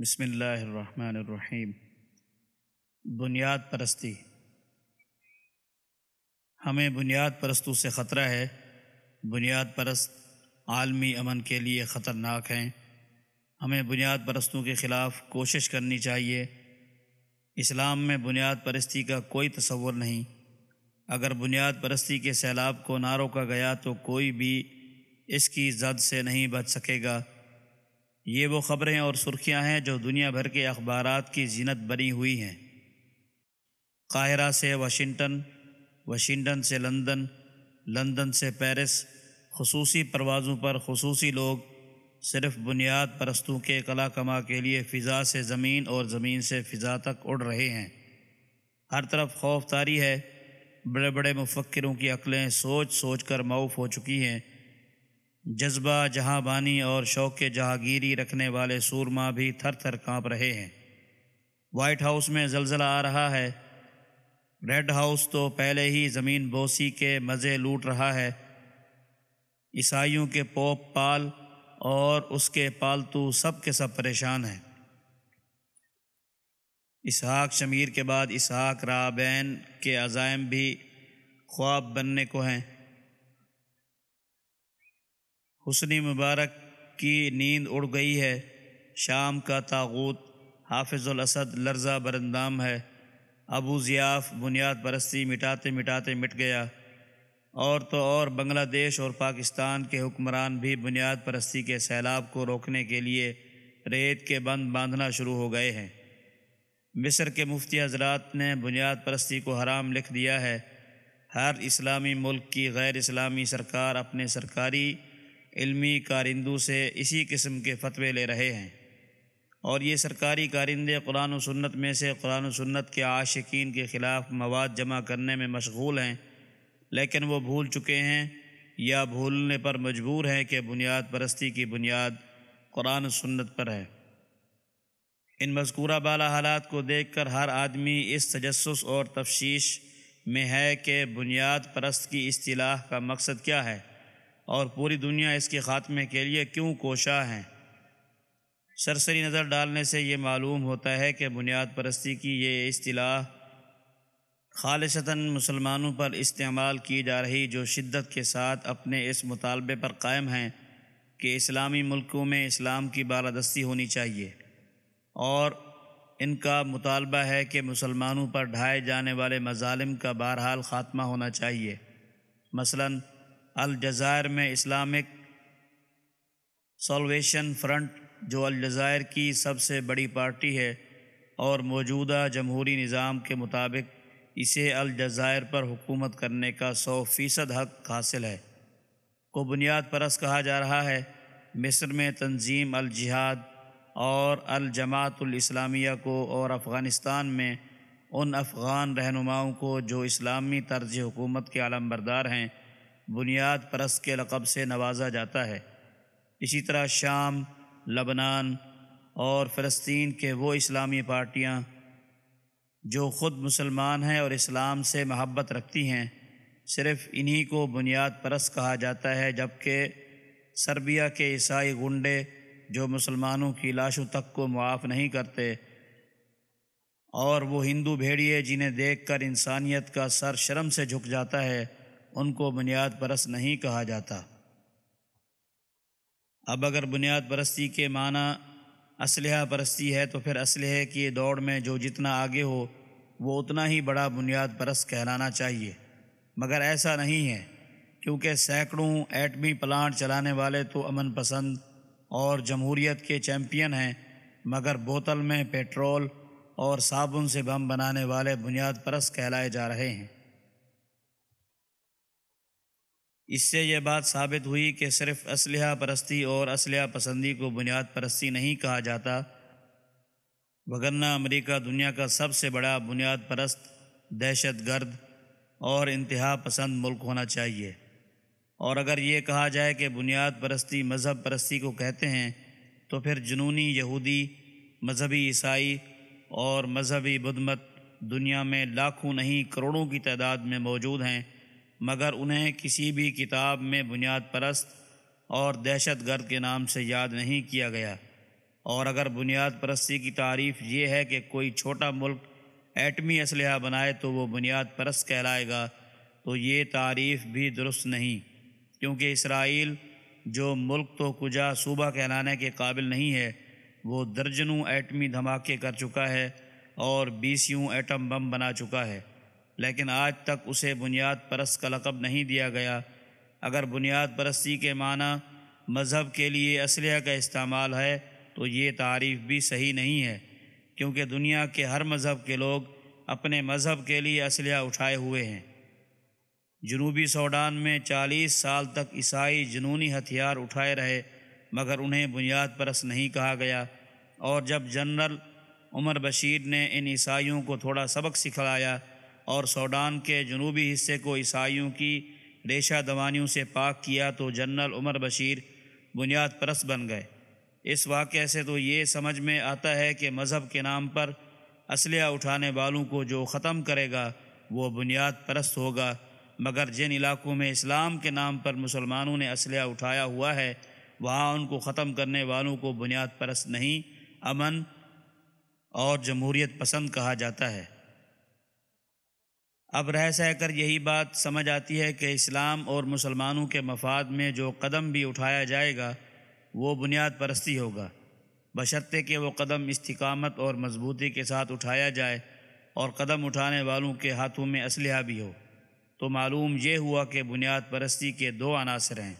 بسم اللہ الرحمن الرحیم۔ بنیاد پرستی۔ ہمیں بنیاد پرستوں سے خطرہ ہے۔ بنیاد پرست عالمی امن کے لیے خطرناک ہیں۔ ہمیں بنیاد پرستوں کے خلاف کوشش کرنی چاہیے۔ اسلام میں بنیاد پرستی کا کوئی تصور نہیں۔ اگر بنیاد پرستی کے سیلاب کو نہ روکا گیا تو کوئی بھی اس کی زد سے نہیں بچ سکے گا۔ یہ وہ خبریں اور سرخیاں ہیں جو دنیا بھر کے اخبارات کی زینت بنی ہوئی ہیں۔ قاہرہ سے واشنگٹن واشنگٹن سے لندن لندن سے پیرس، خصوصی پروازوں پر خصوصی لوگ صرف بنیاد پرستوں کے کلا کما کے لیے فضا سے زمین اور زمین سے فضا تک اڑ رہے ہیں۔ ہر طرف خوف تاری ہے، بڑے بڑے مفکروں کی عقلیں سوچ سوچ کر معاف ہو چکی ہیں۔ جذبہ جہاں بانی اور شوق جہاگیری رکھنے والے سورما بھی تھر تھر کانپ رہے ہیں۔ وائٹ ہاؤس میں زلزلہ آ رہا ہے۔ ریڈ ہاؤس تو پہلے ہی زمین بوسی کے مزے لوٹ رہا ہے۔ عیسائیوں کے پوپ پال اور اس کے پالتو سب کے سب پریشان ہیں۔ اسحاق شمیر کے بعد اسحاق رابین کے عزائم بھی خواب بننے کو ہیں۔ حسنی مبارک کی نیند اڑ گئی ہے۔ شام کا تاغوت حافظ الاسد لرزہ برندام ہے۔ ابو ضیاف بنیاد پرستی مٹاتے مٹاتے مٹ گیا۔ اور تو اور بنگلہ دیش اور پاکستان کے حکمران بھی بنیاد پرستی کے سیلاب کو روکنے کے لیے ریت کے بند باندھنا شروع ہو گئے ہیں۔ مصر کے مفتی حضرات نے بنیاد پرستی کو حرام لکھ دیا ہے۔ ہر اسلامی ملک کی غیر اسلامی سرکار اپنے سرکاری علمی کارندوں سے اسی قسم کے فتوے لے رہے ہیں۔ اور یہ سرکاری کارندے قرآن و سنت میں سے قرآن و سنت کے عاشقین کے خلاف مواد جمع کرنے میں مشغول ہیں، لیکن وہ بھول چکے ہیں یا بھولنے پر مجبور ہیں کہ بنیاد پرستی کی بنیاد قرآن و سنت پر ہے۔ ان مذکورہ بالا حالات کو دیکھ کر ہر آدمی اس تجسس اور تفشیش میں ہے کہ بنیاد پرست کی اصطلاح کا مقصد کیا ہے۔ اور پوری دنیا اس کے خاتمے کے لیے کیوں کوشاں ہیں؟ سرسری نظر ڈالنے سے یہ معلوم ہوتا ہے کہ بنیاد پرستی کی یہ اصطلاح خالصتاً مسلمانوں پر استعمال کی جا رہی جو شدت کے ساتھ اپنے اس مطالبے پر قائم ہیں کہ اسلامی ملکوں میں اسلام کی بالادستی ہونی چاہیے اور ان کا مطالبہ ہے کہ مسلمانوں پر ڈھائے جانے والے مظالم کا بہرحال خاتمہ ہونا چاہیے۔ مثلاً الجزائر میں اسلامک سالویشن فرنٹ، جو الجزائر کی سب سے بڑی پارٹی ہے اور موجودہ جمہوری نظام کے مطابق اسے الجزائر پر حکومت کرنے کا سو فیصد حق حاصل ہے۔ کو بنیاد پرس کہا جا رہا ہے، مصر میں تنظیم الجہاد اور الجماعت الاسلامیہ کو اور افغانستان میں ان افغان رہنماؤں کو جو اسلامی طرز حکومت کے علم بردار ہیں۔ بنیاد پرست کے لقب سے نوازا جاتا ہے۔ اسی طرح شام، لبنان اور فلسطین کے وہ اسلامی پارٹیاں جو خود مسلمان ہیں اور اسلام سے محبت رکھتی ہیں، صرف انہی کو بنیاد پرست کہا جاتا ہے، جبکہ سربیا کے عیسائی گنڈے جو مسلمانوں کی لاشوں تک کو معاف نہیں کرتے۔ اور وہ ہندو بھیڑیے جنہیں دیکھ کر انسانیت کا سر شرم سے جھک جاتا ہے۔ ان کو بنیاد پرست نہیں کہا جاتا۔ اب اگر بنیاد پرستی کے معنی اسلحہ پرستی ہے، تو پھر اسلحے کی دوڑ میں جو جتنا آگے ہو، وہ اتنا ہی بڑا بنیاد پرست کہلانا چاہیے۔ مگر ایسا نہیں ہے، کیونکہ سینکڑوں ایٹمی پلانٹ چلانے والے تو امن پسند اور جمہوریت کے چیمپئن ہیں، مگر بوتل میں پیٹرول اور صابن سے بم بنانے والے بنیاد پرست کہلائے جا رہے ہیں۔ اس سے یہ بات ثابت ہوئی کہ صرف اسلحہ پرستی اور اسلحہ پسندی کو بنیاد پرستی نہیں کہا جاتا، وگرنہ امریکہ دنیا کا سب سے بڑا بنیاد پرست دہشت گرد اور انتہا پسند ملک ہونا چاہیے۔ اور اگر یہ کہا جائے کہ بنیاد پرستی مذہب پرستی کو کہتے ہیں، تو پھر جنونی یہودی، مذہبی عیسائی اور مذہبی بدھ مت دنیا میں لاکھوں نہیں کروڑوں کی تعداد میں موجود ہیں۔ مگر انہیں کسی بھی کتاب میں بنیاد پرست اور دہشت گرد کے نام سے یاد نہیں کیا گیا۔ اور اگر بنیاد پرستی کی تعریف یہ ہے کہ کوئی چھوٹا ملک ایٹمی اسلحہ بنائے تو وہ بنیاد پرست کہلائے گا، تو یہ تعریف بھی درست نہیں۔ کیونکہ اسرائیل، جو ملک تو کجا صوبہ کہلانے کے قابل نہیں ہے، وہ درجنوں ایٹمی دھماکے کر چکا ہے اور بیسیوں ایٹم بم بنا چکا ہے۔ لیکن آج تک اسے بنیاد پرست کا لقب نہیں دیا گیا۔ اگر بنیاد پرستی کے معنی مذہب کے لیے اسلحہ کا استعمال ہے، تو یہ تعریف بھی صحیح نہیں ہے، کیونکہ دنیا کے ہر مذہب کے لوگ اپنے مذہب کے لیے اسلحہ اٹھائے ہوئے ہیں۔ جنوبی سوڈان میں چالیس سال تک عیسائی جنونی ہتھیار اٹھائے رہے، مگر انہیں بنیاد پرست نہیں کہا گیا۔ اور جب جنرل عمر بشیر نے ان عیسائیوں کو تھوڑا سبق سکھلایا اور سوڈان کے جنوبی حصے کو عیسائیوں کی ریشہ دوانیوں سے پاک کیا تو جنرل عمر بشیر بنیاد پرست بن گئے۔ اس واقعے سے تو یہ سمجھ میں آتا ہے کہ مذہب کے نام پر اسلحہ اٹھانے والوں کو جو ختم کرے گا، وہ بنیاد پرست ہوگا۔ مگر جن علاقوں میں اسلام کے نام پر مسلمانوں نے اسلحہ اٹھایا ہوا ہے، وہاں ان کو ختم کرنے والوں کو بنیاد پرست نہیں، امن اور جمہوریت پسند کہا جاتا ہے۔ اب رہ سہ کر یہی بات سمجھ آتی ہے کہ اسلام اور مسلمانوں کے مفاد میں جو قدم بھی اٹھایا جائے گا، وہ بنیاد پرستی ہوگا۔ بشرطے کہ وہ قدم استقامت اور مضبوطی کے ساتھ اٹھایا جائے اور قدم اٹھانے والوں کے ہاتھوں میں اسلحہ بھی ہو۔ تو معلوم یہ ہوا کہ بنیاد پرستی کے دو عناصر ہیں۔